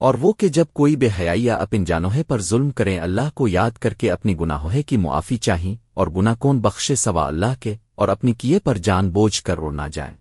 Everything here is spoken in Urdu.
اور وہ کہ جب کوئی بے حیائی یا اپن جانوہے پر ظلم کریں اللہ کو یاد کر کے اپنی گناہوہے کی معافی چاہیں اور گناہ کون بخشے سوا اللہ کے اور اپنی کیے پر جان بوجھ کر رو نہ جائیں۔